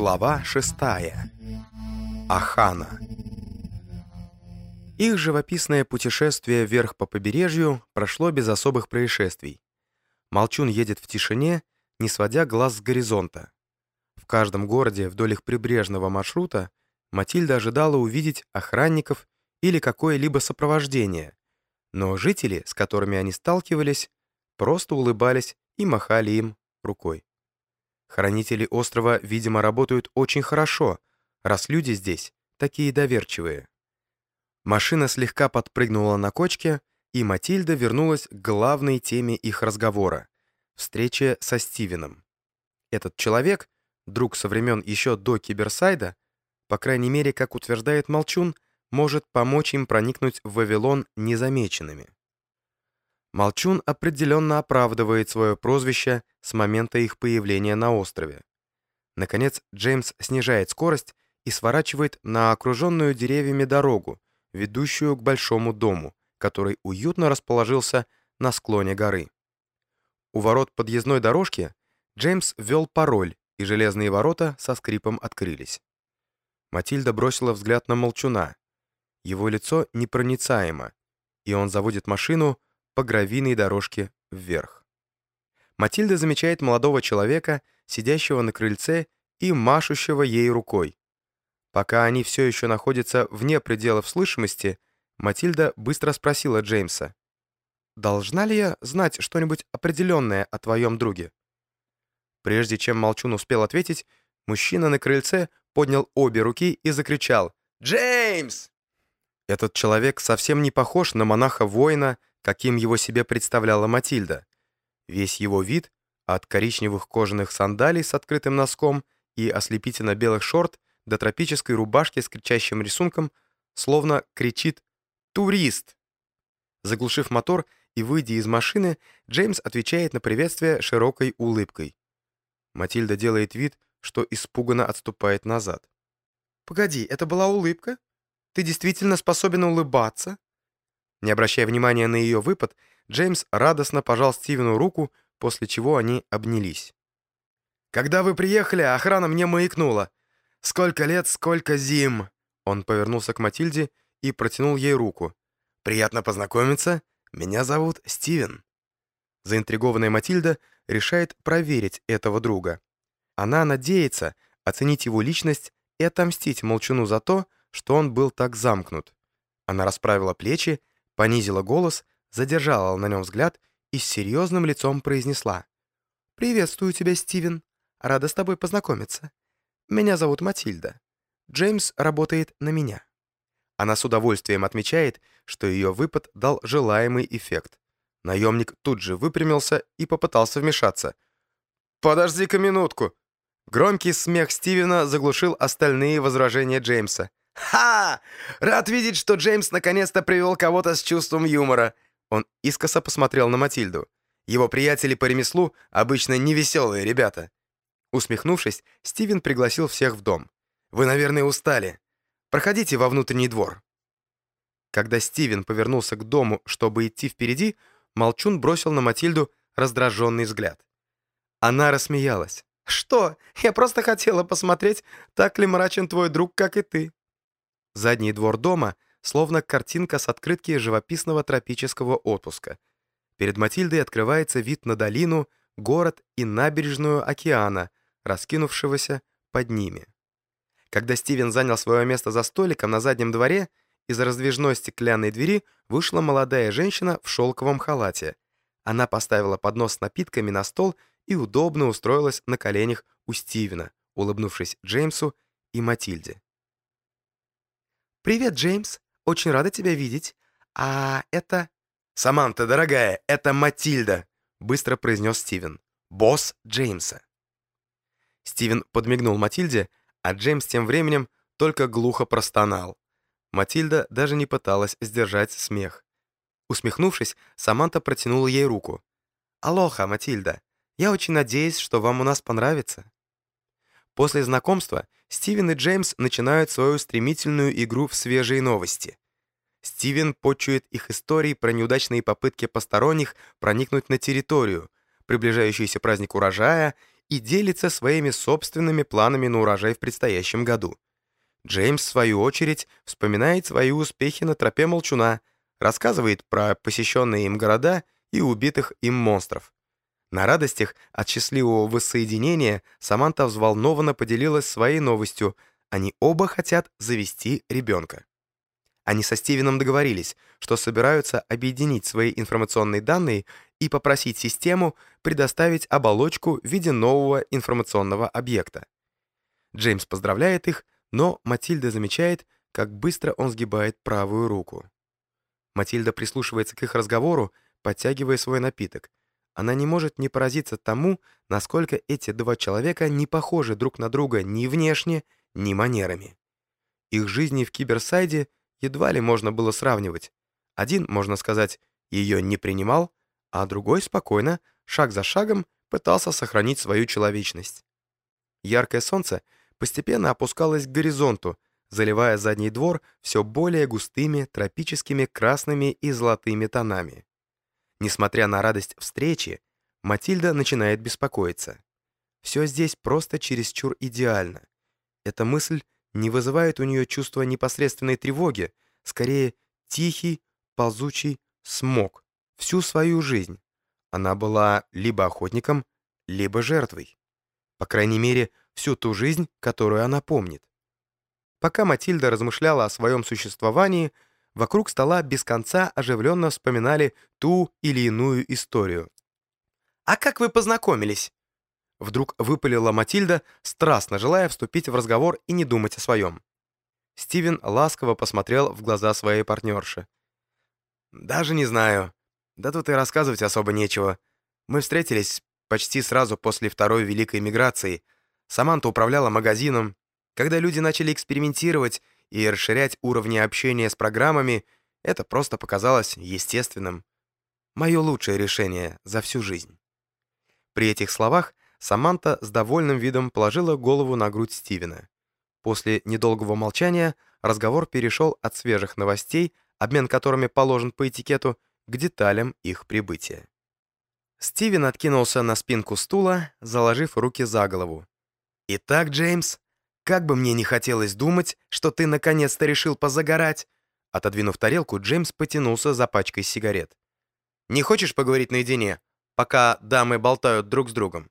Глава шестая. Ахана. Их живописное путешествие вверх по побережью прошло без особых происшествий. Молчун едет в тишине, не сводя глаз с горизонта. В каждом городе вдоль их прибрежного маршрута Матильда ожидала увидеть охранников или какое-либо сопровождение, но жители, с которыми они сталкивались, просто улыбались и махали им рукой. Хранители острова, видимо, работают очень хорошо, раз люди здесь такие доверчивые. Машина слегка подпрыгнула на кочке, и Матильда вернулась к главной теме их разговора — встрече со Стивеном. Этот человек, друг со времен еще до Киберсайда, по крайней мере, как утверждает Молчун, может помочь им проникнуть в Вавилон незамеченными. Молчун определенно оправдывает свое прозвище с момента их появления на острове. Наконец, Джеймс снижает скорость и сворачивает на окруженную деревьями дорогу, ведущую к большому дому, который уютно расположился на склоне горы. У ворот подъездной дорожки Джеймс ввел пароль, и железные ворота со скрипом открылись. Матильда бросила взгляд на Молчуна. Его лицо непроницаемо, и он заводит машину по гравийной дорожке вверх. Матильда замечает молодого человека, сидящего на крыльце и машущего ей рукой. Пока они все еще находятся вне пределов слышимости, Матильда быстро спросила Джеймса, «Должна ли я знать что-нибудь определенное о твоем друге?» Прежде чем Молчун успел ответить, мужчина на крыльце поднял обе руки и закричал «Джеймс!». Этот человек совсем не похож на монаха-воина, каким его себе представляла Матильда. Весь его вид, от коричневых кожаных сандалий с открытым носком и ослепительно-белых шорт до тропической рубашки с кричащим рисунком, словно кричит «Турист!». Заглушив мотор и выйдя из машины, Джеймс отвечает на приветствие широкой улыбкой. Матильда делает вид, что испуганно отступает назад. «Погоди, это была улыбка? Ты действительно способен улыбаться?» Не обращая внимания на ее выпад, Джеймс радостно пожал Стивену руку, после чего они обнялись. «Когда вы приехали, охрана мне маякнула. Сколько лет, сколько зим!» Он повернулся к Матильде и протянул ей руку. «Приятно познакомиться. Меня зовут Стивен». Заинтригованная Матильда решает проверить этого друга. Она надеется оценить его личность и отомстить Молчуну за то, что он был так замкнут. Она расправила плечи понизила голос, задержала на нем взгляд и с серьезным лицом произнесла. «Приветствую тебя, Стивен. Рада с тобой познакомиться. Меня зовут Матильда. Джеймс работает на меня». Она с удовольствием отмечает, что ее выпад дал желаемый эффект. Наемник тут же выпрямился и попытался вмешаться. «Подожди-ка минутку!» Громкий смех Стивена заглушил остальные возражения Джеймса. «Ха! Рад видеть, что Джеймс наконец-то привел кого-то с чувством юмора!» Он искоса посмотрел на Матильду. Его приятели по ремеслу обычно невеселые ребята. Усмехнувшись, Стивен пригласил всех в дом. «Вы, наверное, устали. Проходите во внутренний двор». Когда Стивен повернулся к дому, чтобы идти впереди, Молчун бросил на Матильду раздраженный взгляд. Она рассмеялась. «Что? Я просто хотела посмотреть, так ли мрачен твой друг, как и ты». Задний двор дома словно картинка с открытки живописного тропического отпуска. Перед Матильдой открывается вид на долину, город и набережную океана, раскинувшегося под ними. Когда Стивен занял свое место за столиком на заднем дворе, из раздвижной стеклянной двери вышла молодая женщина в шелковом халате. Она поставила поднос с напитками на стол и удобно устроилась на коленях у Стивена, улыбнувшись Джеймсу и Матильде. «Привет, Джеймс. Очень рада тебя видеть. А это...» «Саманта, дорогая, это Матильда», — быстро произнес Стивен. «Босс Джеймса». Стивен подмигнул Матильде, а Джеймс тем временем только глухо простонал. Матильда даже не пыталась сдержать смех. Усмехнувшись, Саманта протянула ей руку. «Алоха, Матильда. Я очень надеюсь, что вам у нас понравится». После знакомства Стивен и Джеймс начинают свою стремительную игру в свежие новости. Стивен почует их истории про неудачные попытки посторонних проникнуть на территорию, приближающийся праздник урожая и делится своими собственными планами на урожай в предстоящем году. Джеймс, в свою очередь, вспоминает свои успехи на тропе Молчуна, рассказывает про посещенные им города и убитых им монстров. На радостях от счастливого воссоединения Саманта взволнованно поделилась своей новостью. Они оба хотят завести ребенка. Они со Стивеном договорились, что собираются объединить свои информационные данные и попросить систему предоставить оболочку в виде нового информационного объекта. Джеймс поздравляет их, но Матильда замечает, как быстро он сгибает правую руку. Матильда прислушивается к их разговору, подтягивая свой напиток. Она не может не поразиться тому, насколько эти два человека не похожи друг на друга ни внешне, ни манерами. Их жизни в Киберсайде едва ли можно было сравнивать. Один, можно сказать, ее не принимал, а другой спокойно, шаг за шагом, пытался сохранить свою человечность. Яркое солнце постепенно опускалось к горизонту, заливая задний двор все более густыми тропическими красными и золотыми тонами. Несмотря на радость встречи, Матильда начинает беспокоиться. Все здесь просто чересчур идеально. Эта мысль не вызывает у нее чувства непосредственной тревоги, скорее тихий, ползучий смог всю свою жизнь. Она была либо охотником, либо жертвой. По крайней мере, всю ту жизнь, которую она помнит. Пока Матильда размышляла о своем существовании, вокруг стола без конца оживленно вспоминали ту или иную историю. «А как вы познакомились?» Вдруг выпалила Матильда, страстно желая вступить в разговор и не думать о своем. Стивен ласково посмотрел в глаза своей партнерши. «Даже не знаю. Да тут и рассказывать особо нечего. Мы встретились почти сразу после второй Великой Миграции. Саманта управляла магазином, когда люди начали экспериментировать и расширять уровни общения с программами, это просто показалось естественным. Мое лучшее решение за всю жизнь. При этих словах Саманта с довольным видом положила голову на грудь Стивена. После недолгого молчания разговор перешел от свежих новостей, обмен которыми положен по этикету, к деталям их прибытия. Стивен откинулся на спинку стула, заложив руки за голову. «Итак, Джеймс, как бы мне не хотелось думать, что ты наконец-то решил позагорать!» Отодвинув тарелку, Джеймс потянулся за пачкой сигарет. «Не хочешь поговорить наедине, пока дамы болтают друг с другом?»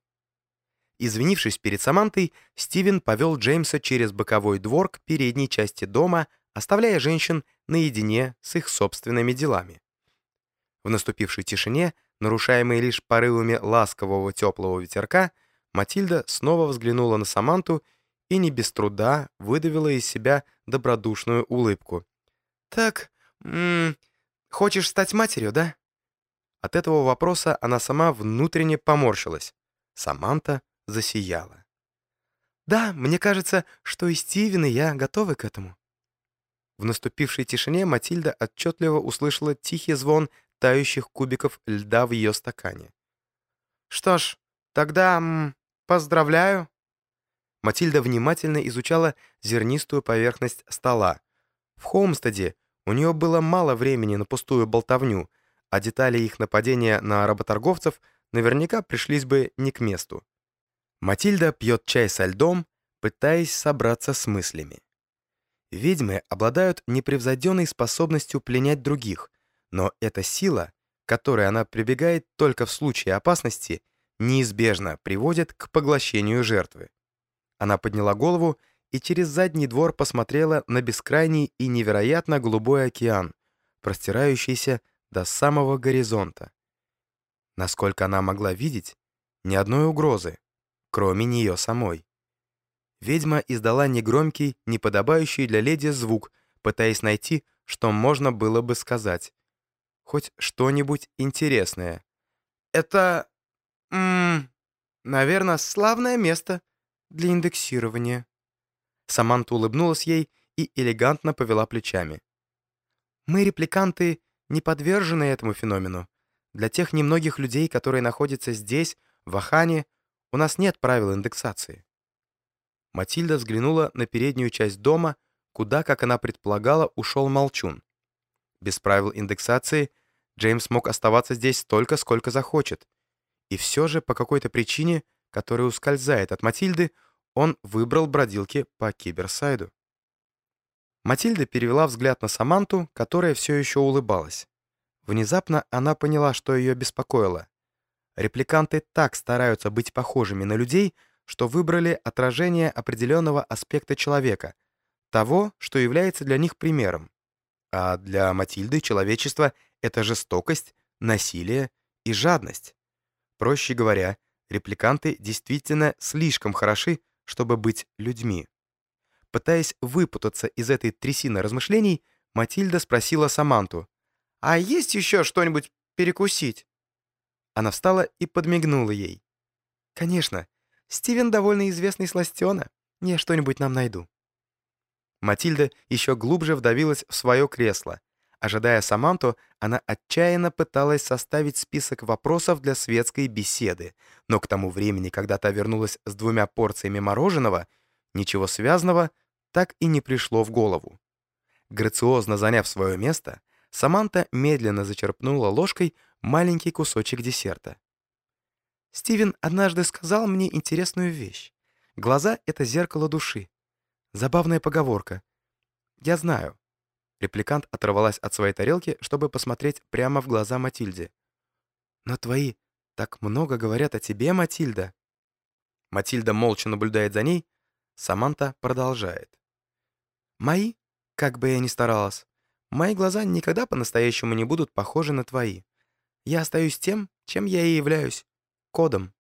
Извинившись перед Самантой, Стивен повел Джеймса через боковой двор к передней части дома, оставляя женщин наедине с их собственными делами. В наступившей тишине, нарушаемой лишь порывами ласкового теплого ветерка, Матильда снова взглянула на Саманту и не без труда выдавила из себя добродушную улыбку. «Так, м -м, хочешь стать матерью, да?» От этого вопроса она сама внутренне поморщилась. Саманта засияла. «Да, мне кажется, что и Стивен, и я готовы к этому». В наступившей тишине Матильда отчетливо услышала тихий звон тающих кубиков льда в ее стакане. «Что ж, тогда м, поздравляю», Матильда внимательно изучала зернистую поверхность стола. В Холмстеде у нее было мало времени на пустую болтовню, а детали их нападения на работорговцев наверняка пришлись бы не к месту. Матильда пьет чай со льдом, пытаясь собраться с мыслями. Ведьмы обладают непревзойденной способностью пленять других, но эта сила, которой она прибегает только в случае опасности, неизбежно приводит к поглощению жертвы. Она подняла голову и через задний двор посмотрела на бескрайний и невероятно голубой океан, простирающийся до самого горизонта. Насколько она могла видеть, ни одной угрозы, кроме нее самой. Ведьма издала негромкий, неподобающий для леди звук, пытаясь найти, что можно было бы сказать. Хоть что-нибудь интересное. «Это... М наверное, славное место», для индексирования». Саманта улыбнулась ей и элегантно повела плечами. «Мы, репликанты, не подвержены этому феномену. Для тех немногих людей, которые находятся здесь, в Ахане, у нас нет правил индексации». Матильда взглянула на переднюю часть дома, куда, как она предполагала, ушел Молчун. Без правил индексации Джеймс мог оставаться здесь столько, сколько захочет. И все же, по какой-то причине, который ускользает от Матильды, он выбрал бродилки по Киберсайду. Матильда перевела взгляд на Саманту, которая все еще улыбалась. Внезапно она поняла, что ее беспокоило. Репликанты так стараются быть похожими на людей, что выбрали отражение определенного аспекта человека, того, что является для них примером. А для Матильды человечество — это жестокость, насилие и жадность. Проще говоря, репликанты действительно слишком хороши, чтобы быть людьми. Пытаясь выпутаться из этой трясины размышлений, Матильда спросила Саманту, «А есть еще что-нибудь перекусить?» Она встала и подмигнула ей. «Конечно, Стивен довольно известный сластена. Я что-нибудь нам найду». Матильда еще глубже вдавилась в свое кресло. Ожидая Саманту, она отчаянно пыталась составить список вопросов для светской беседы, но к тому времени, когда та вернулась с двумя порциями мороженого, ничего связанного так и не пришло в голову. Грациозно заняв свое место, Саманта медленно зачерпнула ложкой маленький кусочек десерта. «Стивен однажды сказал мне интересную вещь. Глаза — это зеркало души. Забавная поговорка. Я знаю». Репликант оторвалась от своей тарелки, чтобы посмотреть прямо в глаза Матильде. «Но твои так много говорят о тебе, Матильда». Матильда молча наблюдает за ней, Саманта продолжает. «Мои, как бы я ни старалась, мои глаза никогда по-настоящему не будут похожи на твои. Я остаюсь тем, чем я и являюсь — кодом.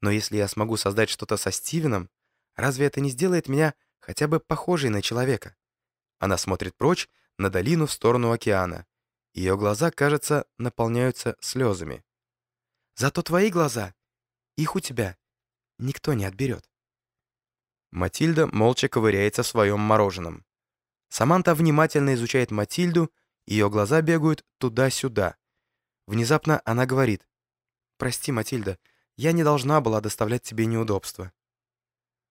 Но если я смогу создать что-то со Стивеном, разве это не сделает меня хотя бы похожей на человека?» Она смотрит прочь, на долину в сторону океана. Ее глаза, кажется, наполняются слезами. «Зато твои глаза, их у тебя никто не отберет». Матильда молча ковыряется в своем мороженом. Саманта внимательно изучает Матильду, ее глаза бегают туда-сюда. Внезапно она говорит, «Прости, Матильда, я не должна была доставлять тебе неудобства».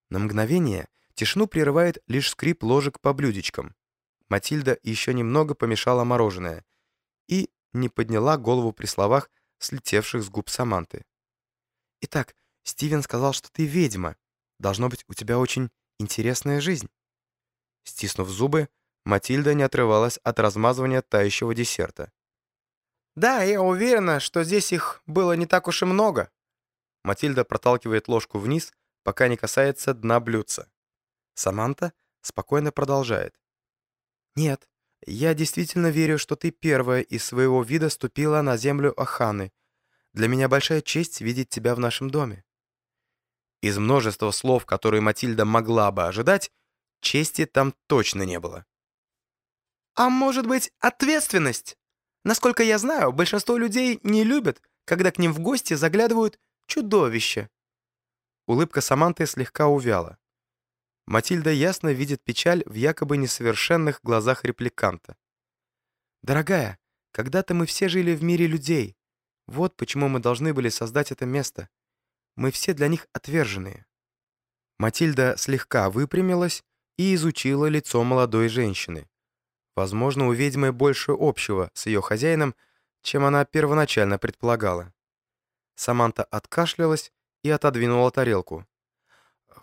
На мгновение тишину прерывает лишь скрип ложек по блюдечкам. Матильда еще немного помешала мороженое и не подняла голову при словах, слетевших с губ Саманты. «Итак, Стивен сказал, что ты ведьма. Должно быть, у тебя очень интересная жизнь». Стиснув зубы, Матильда не отрывалась от размазывания тающего десерта. «Да, я уверена, что здесь их было не так уж и много». Матильда проталкивает ложку вниз, пока не касается дна блюдца. Саманта спокойно продолжает. «Нет, я действительно верю, что ты первая из своего вида ступила на землю Аханы. Для меня большая честь видеть тебя в нашем доме». Из множества слов, которые Матильда могла бы ожидать, чести там точно не было. «А может быть, ответственность? Насколько я знаю, большинство людей не любят, когда к ним в гости заглядывают чудовища». Улыбка Саманты слегка увяла. Матильда ясно видит печаль в якобы несовершенных глазах репликанта. «Дорогая, когда-то мы все жили в мире людей. Вот почему мы должны были создать это место. Мы все для них отверженные». Матильда слегка выпрямилась и изучила лицо молодой женщины. Возможно, у ведьмы больше общего с ее хозяином, чем она первоначально предполагала. Саманта откашлялась и отодвинула тарелку.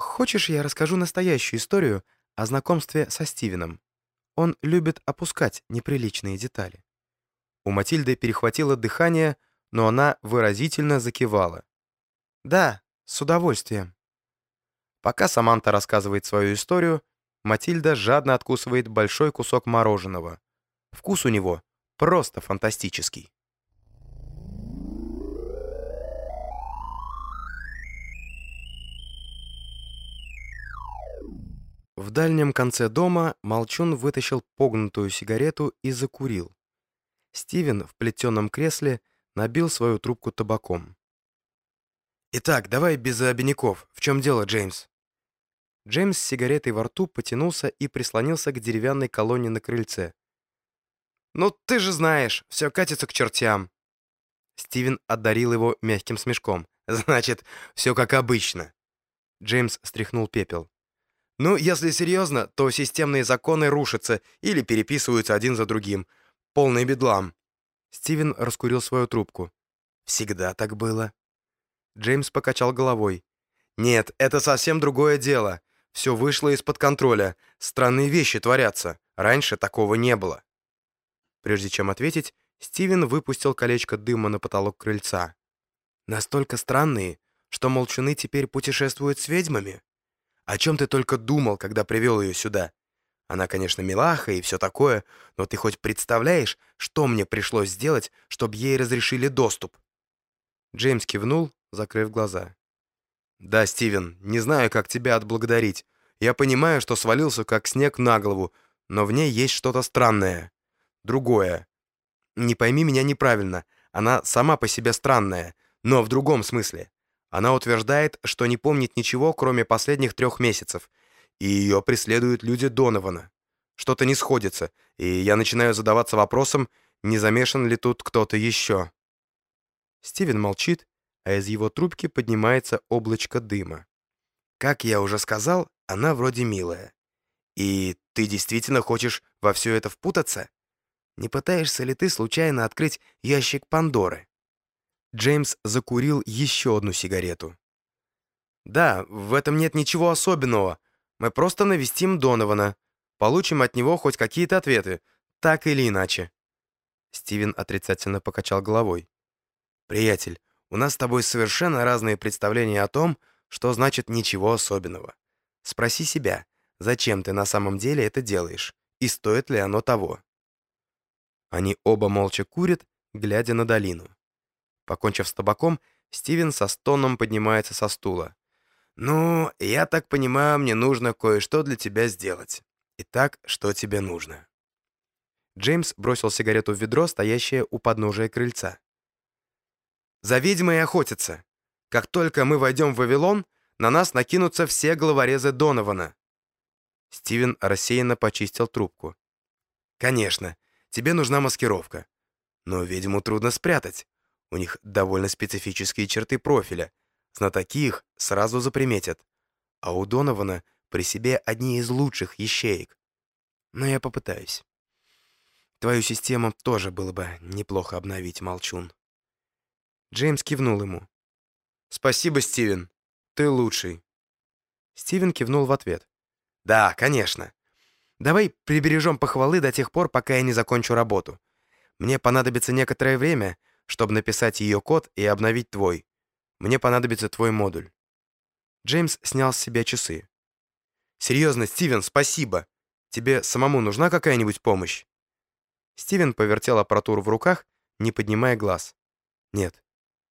«Хочешь, я расскажу настоящую историю о знакомстве со Стивеном? Он любит опускать неприличные детали». У Матильды перехватило дыхание, но она выразительно закивала. «Да, с удовольствием». Пока Саманта рассказывает свою историю, Матильда жадно откусывает большой кусок мороженого. Вкус у него просто фантастический. В дальнем конце дома Молчун вытащил погнутую сигарету и закурил. Стивен в плетеном кресле набил свою трубку табаком. «Итак, давай без обиняков. В чем дело, Джеймс?» Джеймс с сигаретой во рту потянулся и прислонился к деревянной колонне на крыльце. «Ну, ты же знаешь, все катится к чертям!» Стивен одарил его мягким смешком. «Значит, все как обычно!» Джеймс стряхнул пепел. «Ну, если серьезно, то системные законы рушатся или переписываются один за другим. Полный бедлам!» Стивен раскурил свою трубку. «Всегда так было!» Джеймс покачал головой. «Нет, это совсем другое дело. Все вышло из-под контроля. Странные вещи творятся. Раньше такого не было». Прежде чем ответить, Стивен выпустил колечко дыма на потолок крыльца. «Настолько странные, что молчуны теперь путешествуют с ведьмами? О чем ты только думал, когда привел ее сюда? Она, конечно, милаха и все такое, но ты хоть представляешь, что мне пришлось сделать, чтобы ей разрешили доступ?» Джеймс кивнул, закрыв глаза. «Да, Стивен, не знаю, как тебя отблагодарить. Я понимаю, что свалился как снег на голову, но в ней есть что-то странное. Другое. Не пойми меня неправильно, она сама по себе странная, но в другом смысле. Она утверждает, что не помнит ничего, кроме последних трех месяцев, и ее преследуют люди Донована. Что-то не сходится, и я начинаю задаваться вопросом, не замешан ли тут кто-то еще. Стивен молчит, а из его трубки поднимается облачко дыма. Как я уже сказал, она вроде милая. И ты действительно хочешь во все это впутаться? Не пытаешься ли ты случайно открыть ящик Пандоры? Джеймс закурил еще одну сигарету. «Да, в этом нет ничего особенного. Мы просто навестим Донована. Получим от него хоть какие-то ответы, так или иначе». Стивен отрицательно покачал головой. «Приятель, у нас с тобой совершенно разные представления о том, что значит ничего особенного. Спроси себя, зачем ты на самом деле это делаешь, и стоит ли оно того?» Они оба молча курят, глядя на долину. Покончив с табаком, Стивен со стоном поднимается со стула. «Ну, я так понимаю, мне нужно кое-что для тебя сделать. Итак, что тебе нужно?» Джеймс бросил сигарету в ведро, стоящее у подножия крыльца. «За ведьмой охотятся. Как только мы войдем в Вавилон, на нас накинутся все головорезы Донована». Стивен рассеянно почистил трубку. «Конечно, тебе нужна маскировка. Но ведьму трудно спрятать. У них довольно специфические черты профиля. Знатоки их сразу заприметят. А у Донована при себе одни из лучших ящеек. Но я попытаюсь. Твою систему тоже было бы неплохо обновить, Молчун. Джеймс кивнул ему. «Спасибо, Стивен. Ты лучший». Стивен кивнул в ответ. «Да, конечно. Давай прибережем похвалы до тех пор, пока я не закончу работу. Мне понадобится некоторое время, чтобы написать ее код и обновить твой. Мне понадобится твой модуль». Джеймс снял с себя часы. «Серьезно, Стивен, спасибо. Тебе самому нужна какая-нибудь помощь?» Стивен повертел аппаратуру в руках, не поднимая глаз. «Нет,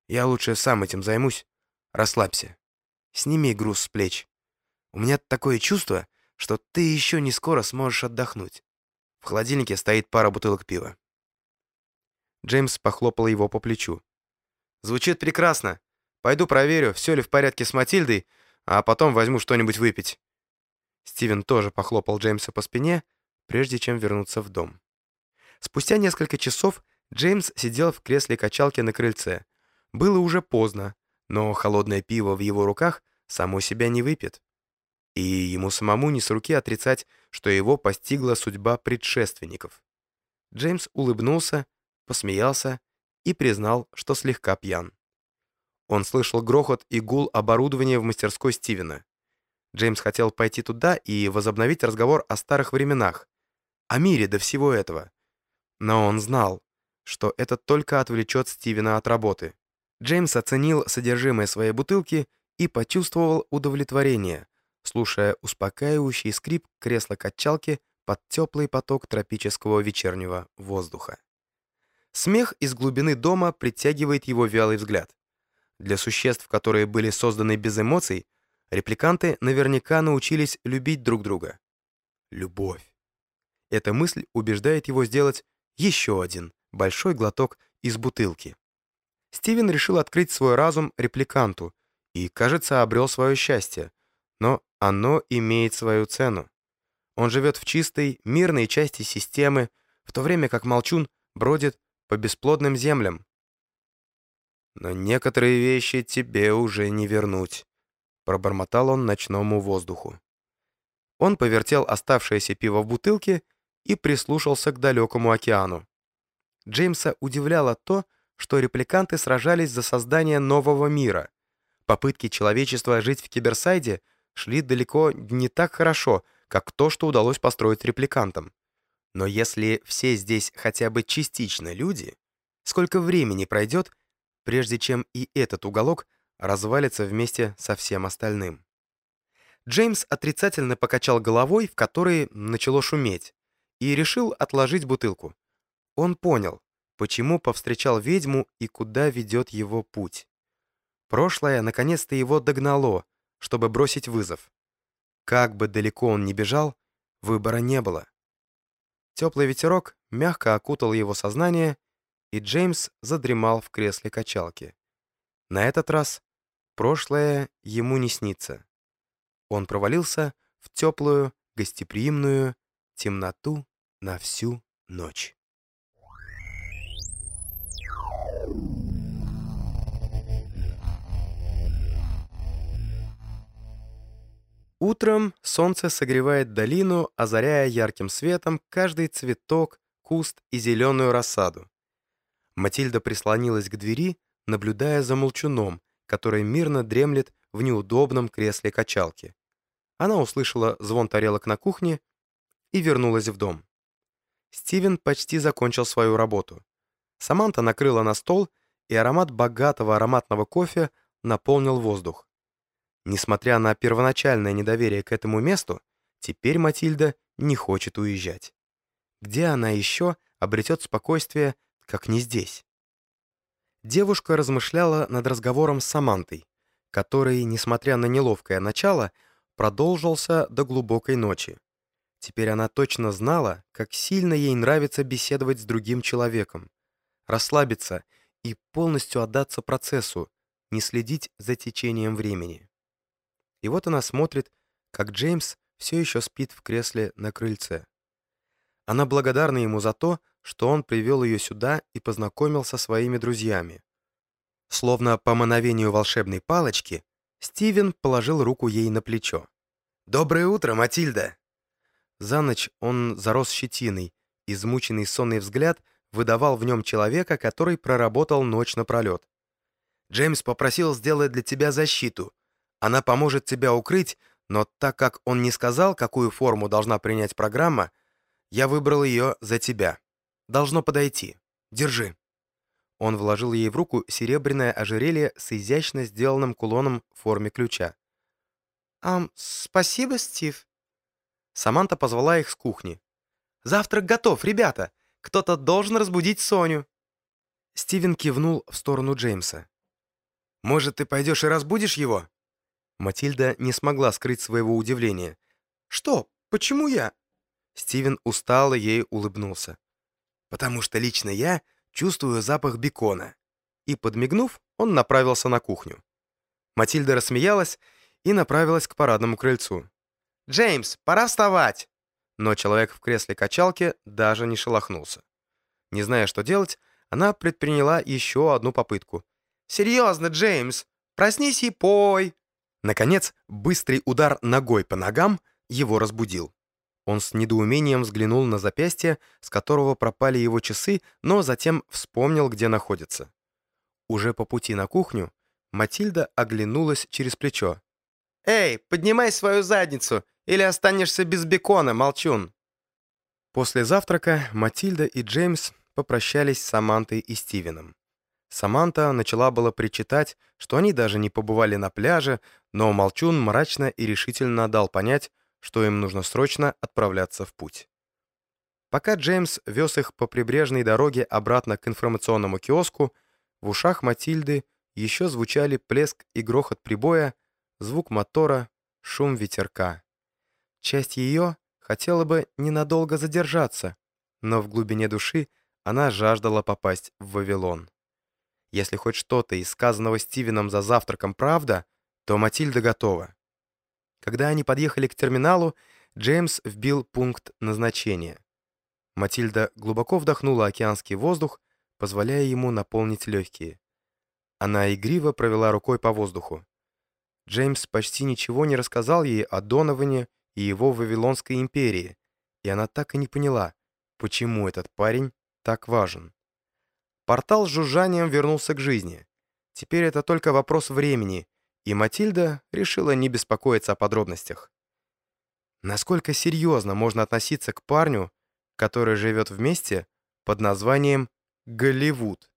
я лучше сам этим займусь. Расслабься. Сними груз с плеч. У меня такое чувство, что ты еще не скоро сможешь отдохнуть. В холодильнике стоит пара бутылок пива. Джеймс похлопал его по плечу. «Звучит прекрасно. Пойду проверю, все ли в порядке с Матильдой, а потом возьму что-нибудь выпить». Стивен тоже похлопал Джеймса по спине, прежде чем вернуться в дом. Спустя несколько часов Джеймс сидел в кресле качалки на крыльце. Было уже поздно, но холодное пиво в его руках само себя не выпьет. И ему самому не с руки отрицать, что его постигла судьба предшественников. Джеймс улыбнулся посмеялся и признал, что слегка пьян. Он слышал грохот и гул оборудования в мастерской Стивена. Джеймс хотел пойти туда и возобновить разговор о старых временах, о мире до всего этого. Но он знал, что это только отвлечет Стивена от работы. Джеймс оценил содержимое своей бутылки и почувствовал удовлетворение, слушая успокаивающий скрип кресла-качалки под теплый поток тропического вечернего воздуха. Смех из глубины дома притягивает его вялый взгляд. Для существ, которые были созданы без эмоций, репликанты наверняка научились любить друг друга. Любовь. Эта мысль убеждает его сделать еще один большой глоток из бутылки. Стивен решил открыть свой разум репликанту и, кажется, обрел свое счастье, но оно имеет свою цену. Он живет в чистой, мирной части системы, в то время как Молчун бродит по бесплодным землям. Но некоторые вещи тебе уже не вернуть, пробормотал он ночному воздуху. Он повертел оставшееся пиво в бутылке и прислушался к далекому океану. Джеймса удивляло то, что репликанты сражались за создание нового мира. Попытки человечества жить в Киберсайде шли далеко не так хорошо, как то, что удалось построить репликантам. Но если все здесь хотя бы частично люди, сколько времени пройдет, прежде чем и этот уголок развалится вместе со всем остальным? Джеймс отрицательно покачал головой, в которой начало шуметь, и решил отложить бутылку. Он понял, почему повстречал ведьму и куда ведет его путь. Прошлое наконец-то его догнало, чтобы бросить вызов. Как бы далеко он ни бежал, выбора не было. Теплый ветерок мягко окутал его сознание, и Джеймс задремал в кресле качалки. На этот раз прошлое ему не снится. Он провалился в теплую, гостеприимную темноту на всю ночь. Утром солнце согревает долину, озаряя ярким светом каждый цветок, куст и зеленую рассаду. Матильда прислонилась к двери, наблюдая за молчуном, который мирно дремлет в неудобном кресле качалки. Она услышала звон тарелок на кухне и вернулась в дом. Стивен почти закончил свою работу. Саманта накрыла на стол, и аромат богатого ароматного кофе наполнил воздух. Несмотря на первоначальное недоверие к этому месту, теперь Матильда не хочет уезжать. Где она еще обретет спокойствие, как не здесь? Девушка размышляла над разговором с Самантой, который, несмотря на неловкое начало, продолжился до глубокой ночи. Теперь она точно знала, как сильно ей нравится беседовать с другим человеком, расслабиться и полностью отдаться процессу, не следить за течением времени. И вот она смотрит, как Джеймс все еще спит в кресле на крыльце. Она благодарна ему за то, что он привел ее сюда и познакомил со своими друзьями. Словно по мановению волшебной палочки, Стивен положил руку ей на плечо. «Доброе утро, Матильда!» За ночь он зарос щетиной, измученный сонный взгляд выдавал в нем человека, который проработал ночь напролет. «Джеймс попросил сделать для тебя защиту, она поможет тебя укрыть, но так как он не сказал, какую форму должна принять программа, я выбрал ее за тебя. Должно подойти. Держи». Он вложил ей в руку серебряное ожерелье с изящно сделанным кулоном в форме ключа. «Ам, спасибо, Стив». Саманта позвала их с кухни. «Завтрак готов, ребята! Кто-то должен разбудить Соню!» Стивен кивнул в сторону Джеймса. «Может, ты пойдешь и разбудишь его?» Матильда не смогла скрыть своего удивления. «Что? Почему я?» Стивен устало ей улыбнулся. «Потому что лично я чувствую запах бекона». И, подмигнув, он направился на кухню. Матильда рассмеялась и направилась к парадному крыльцу. «Джеймс, пора вставать!» Но человек в кресле качалки даже не шелохнулся. Не зная, что делать, она предприняла еще одну попытку. «Серьезно, Джеймс, проснись и пой!» Наконец, быстрый удар ногой по ногам его разбудил. Он с недоумением взглянул на запястье, с которого пропали его часы, но затем вспомнил, где находится. Уже по пути на кухню Матильда оглянулась через плечо. «Эй, поднимай свою задницу, или останешься без бекона, молчун!» После завтрака Матильда и Джеймс попрощались с Самантой и Стивеном. Саманта начала было причитать, что они даже не побывали на пляже, но Молчун мрачно и решительно дал понять, что им нужно срочно отправляться в путь. Пока Джеймс вез их по прибрежной дороге обратно к информационному киоску, в ушах Матильды еще звучали плеск и грохот прибоя, звук мотора, шум ветерка. Часть ее хотела бы ненадолго задержаться, но в глубине души она жаждала попасть в Вавилон. Если хоть что-то из сказанного Стивеном за завтраком правда, то Матильда готова. Когда они подъехали к терминалу, Джеймс вбил пункт назначения. Матильда глубоко вдохнула океанский воздух, позволяя ему наполнить легкие. Она игриво провела рукой по воздуху. Джеймс почти ничего не рассказал ей о Доноване и его Вавилонской империи, и она так и не поняла, почему этот парень так важен. Портал с жужжанием вернулся к жизни. Теперь это только вопрос времени, И Матильда решила не беспокоиться о подробностях. Насколько серьезно можно относиться к парню, который живет вместе под названием Голливуд?